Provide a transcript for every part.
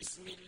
بسم الله.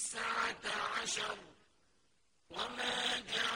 الساعة عشر. وما جاء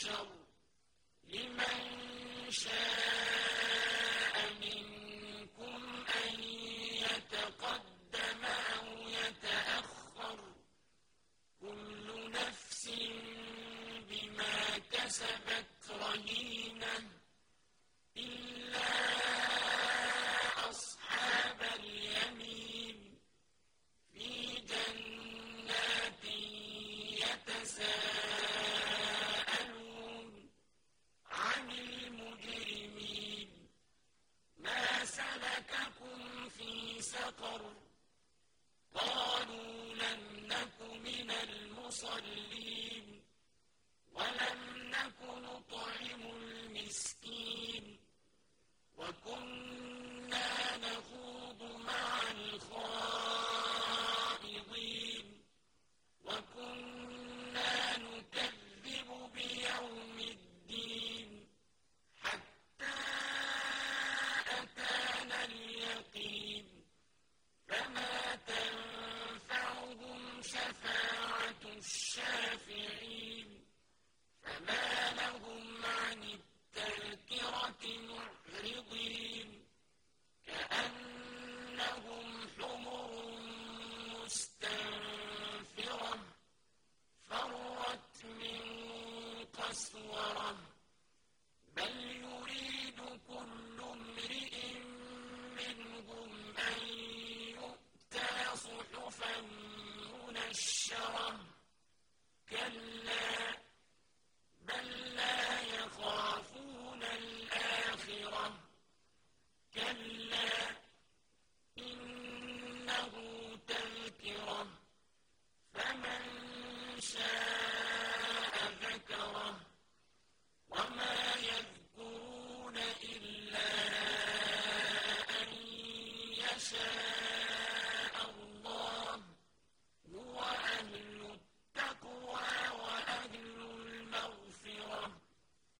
شر سَقَرَ. قَالُوا لَمْ نَكُ مِنَ الْمُصَلِّينَ وَلَمْ نَكُ نُطْعِمُ الْمِسْكِينَ. بشرا